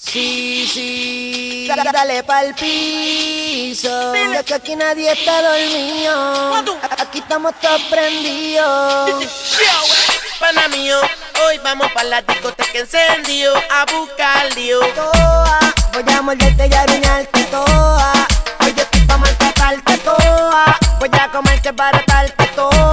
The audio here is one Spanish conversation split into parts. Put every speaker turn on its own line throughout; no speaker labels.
Sí, sí, dale pa'l piso. Ya que aquí nadie está dormido. Aquí estamos todos prendidos.
Pana mío, hoy vamos pa' la discoteca encendido a buscar lío.
Toa, voy a morderte y aruñarte toa. Hoy yo estoy pa' maltratarte toa. Voy a comerte para darte toa.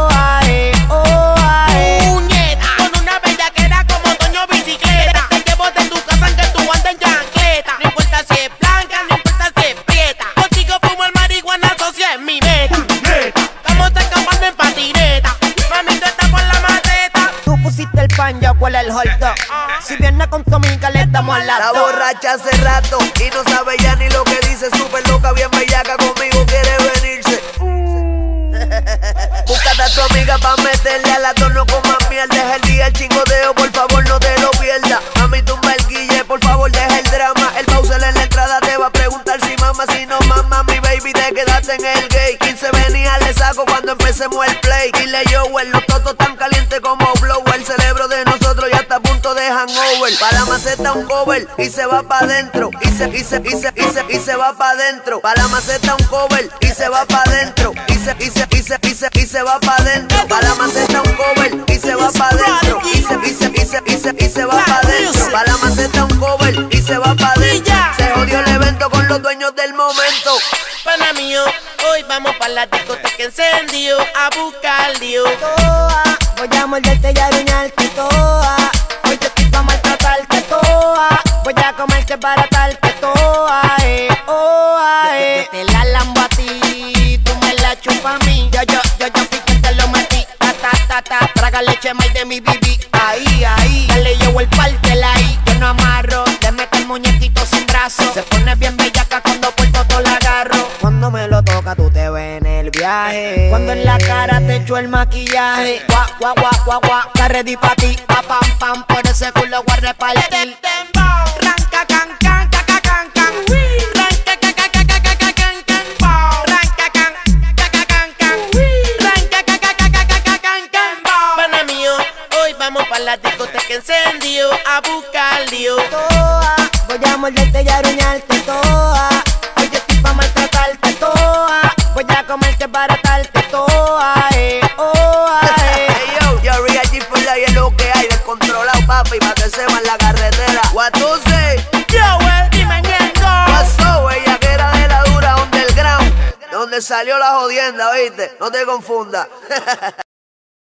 El
hot dog. Si viene con tu amiga, le damos a
La
la
borracha hace rato y no sabe ya ni lo que dice. Súper loca, bien bellaca, conmigo quiere venirse. Búscate a tu amiga pa' meterle a la con más miel. Deja el día el chingodeo, por favor no te lo pierdas. Mami, tumba el guille, por favor deja el drama. El Bowser en la entrada te va a preguntar si mama, si no mama. Mi baby, te quedaste en el gay. 15 venía, le saco cuando empecemos el play. Dile yo, los totos tan calientes como blow. El cerebro de nosotros ya está a punto de hangover. Para la maceta un cover y se va pa' adentro. Y se, y se, y se, y se, y se va pa' adentro. Para la maceta un cover y se va pa' adentro. Y se, y se, y se, y se, y se va pa' adentro. Para la maceta un cover y se va pa' adentro. Y se, y se, y se, y se, y se va pa' adentro. Para la maceta un cover y se va pa' adentro. Se jodió el evento con los dueños del momento.
Vamos pa' la discoteca encendido a buscar lío.
toa. Voy a morderte y aruñarte toa. Hoy yo estoy pa' maltratarte toa. Voy a comerte para darte toa. Eh, oh, eh. Yo te la lambo a ti, tú me la chupas a mí. Yo, yo, yo, yo fui quien te lo metí. Ta, ta, ta, ta. Traga leche más de mi bibi. Ahí, ahí. Dale yo el partela ahí. Yo no amarro. Le meto el muñequito sin brazo. Se pone bien viaje. Cuando en la cara te echo el maquillaje. Gua, gua, gua, gua, gua. Está ready pa' ti. Pa, pam, pam. Por ese culo voy a repartir.
Ranca, can, can, ca, ca, can, can. Ranca, ca, ca, ca, ca, ca, ca, can, can. Ranca, can, ca, ca, can, can. Ranca, ca, ca, ca, ca, ca, ca, can, can. Pana mío, hoy vamos pa' la discoteca encendido a buscar lío.
toa. Voy a morderte y aruñarte oh, eh.
Hey yo, yo Real G for es lo que hay descontrolado, papi, pa' que en la carretera. What to say?
Yo, el dime ñengo.
pasó, ella que era de la dura underground, donde salió la jodienda, ¿viste? No te confundas.